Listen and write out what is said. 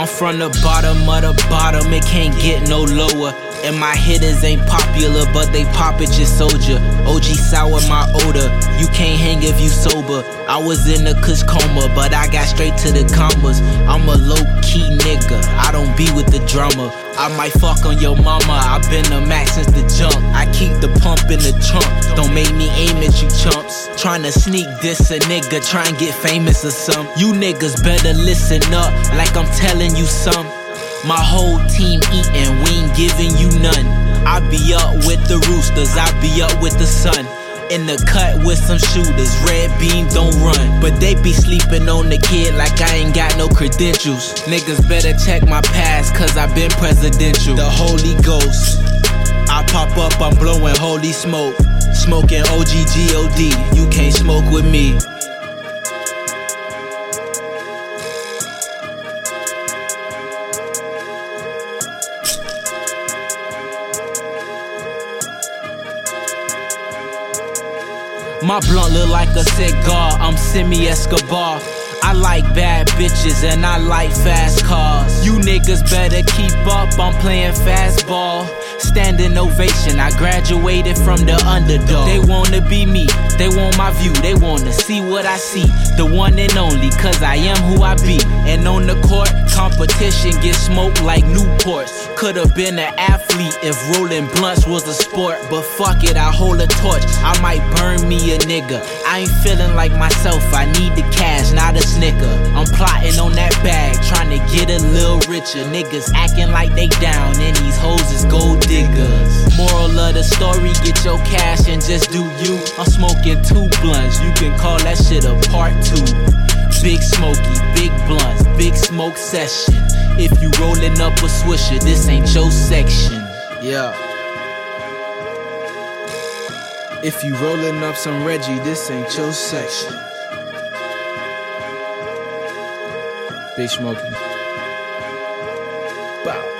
I'm from the bottom of the bottom, it can't get no lower. And my hitters ain't popular, but they pop at your soldier. OG sour my odor, you can't hang if you sober. I was in a kush coma, but I got straight to the commas. I'm a low key nigga, I don't be with the drama. I might fuck on your mama, I've been the max since the jump. I keep the in the trunk, don't make me aim at you chumps. Tryna sneak this a nigga, try and get famous or some. You niggas better listen up, like I'm telling you some. My whole team eating, we ain't giving you none. I be up with the roosters, I be up with the sun. In the cut with some shooters, red beam don't run. But they be sleeping on the kid like I ain't got no credentials. Niggas better check my past, cause I been presidential. The Holy Ghost. Blowing holy smoke. Smoking OG GOD, you can't smoke with me. My blunt look like a cigar, I'm Simi Escobar. I like bad bitches and I like fast cars. You niggas better keep up, I'm playing fastball. Standing ovation, I graduated from the underdog. They wanna be me, they want my view, they wanna see what I see. The one and only, cause I am who I be. And on the court, competition get smoked like Newports. Could've been an athlete if rolling blunts was a sport, but fuck it, I hold a torch. I might burn me a nigga. I ain't feeling like myself, I need the cash, not a snicker. Richer. Niggas acting like they down, and these hoes is gold diggers. Moral of the story, get your cash and just do you. I'm smoking two blunts, you can call that shit a part two. Big smoky, big blunts, big smoke session. If you rolling up a swisher, this ain't your section. Yeah. If you rolling up some Reggie, this ain't your section. Big smoky bow.